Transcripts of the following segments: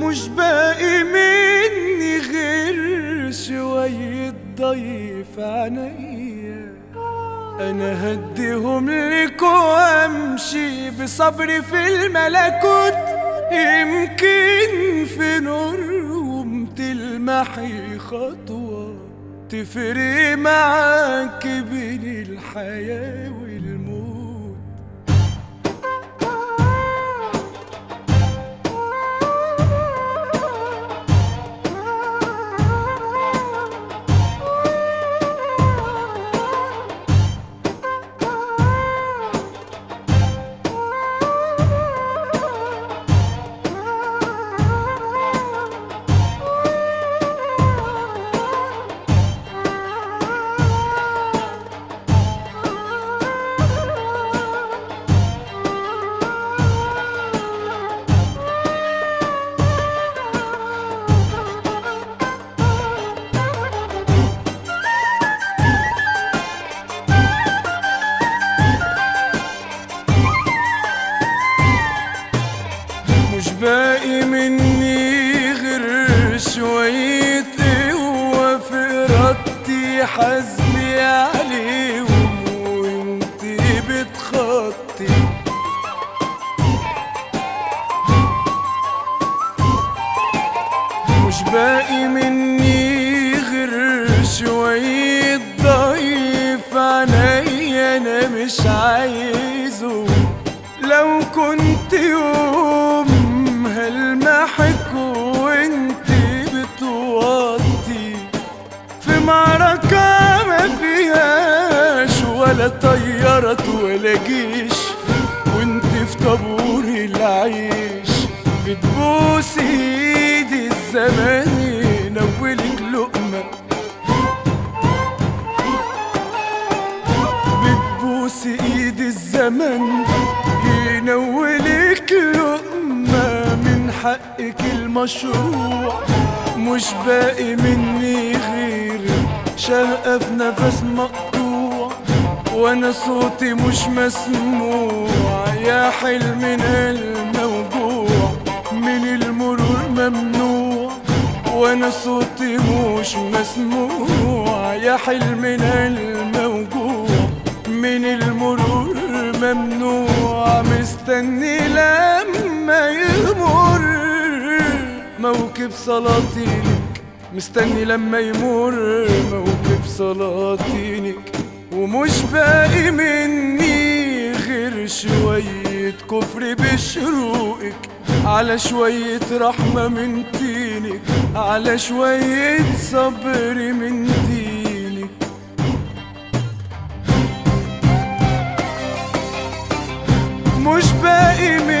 مش باقي مني غير شوية ضيف عينيا. أنا هديهم لك وأمشي بصبري في الملكوت. يمكن في نورهم تلمحي خطوة تفرق معاك بين الحياة. حزمي عليهم وانتي بتخطي. مش باقي مني غير شوية ضيف عينيا أنا مش عايزه. لو كنت ولا طيارة ولا جيش وانت في طابور العيش. بتبوس ايدي الزمان ينولك لقمة. بتبوس ايد الزمن ينولك لقمة. من حقك المشروع مش باقي مني غير شقة في نفس مقطوع. وأنا صوتي مش مسموع يا حلمنا الموجوع من المرور ممنوع. وأنا صوتي مش مسموع يا حلمنا الموجوع من المرور ممنوع. مستني لما يمر. موكب سلاطينك مستني لما يمر. موكب سلاطينك ومش باقي مني غير شوية كفر بشروقك على شوية رحمة من دينك على شوية صبر من دينك. مش باقي مني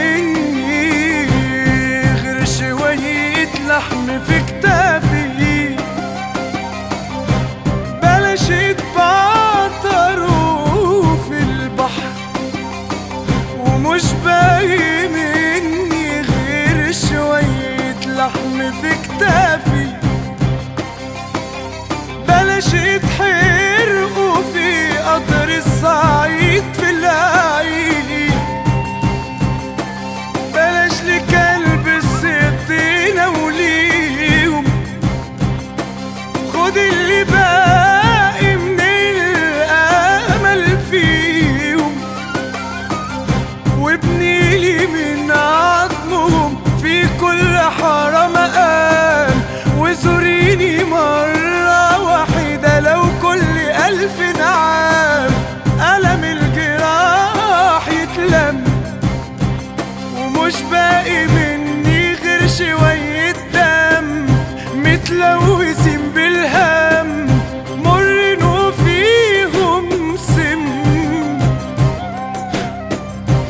لحم في كتافي بلاش يتحرقوا في قطر الصعيد في العيد بلاش لكلب السطينة وليهم خد اللي باقي باقي مني غير شوية دم متلوثين بالهم مرن وفيهم سم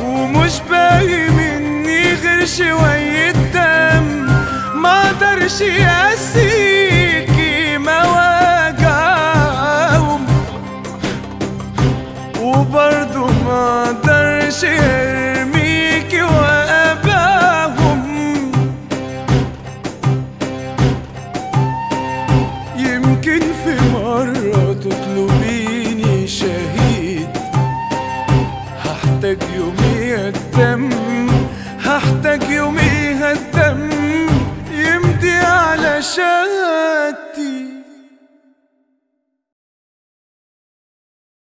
ومش باقي مني غير شوية دم ما أقدرش اسيكي مواجعهم. وبرضه ما أقدرش يوميها الدم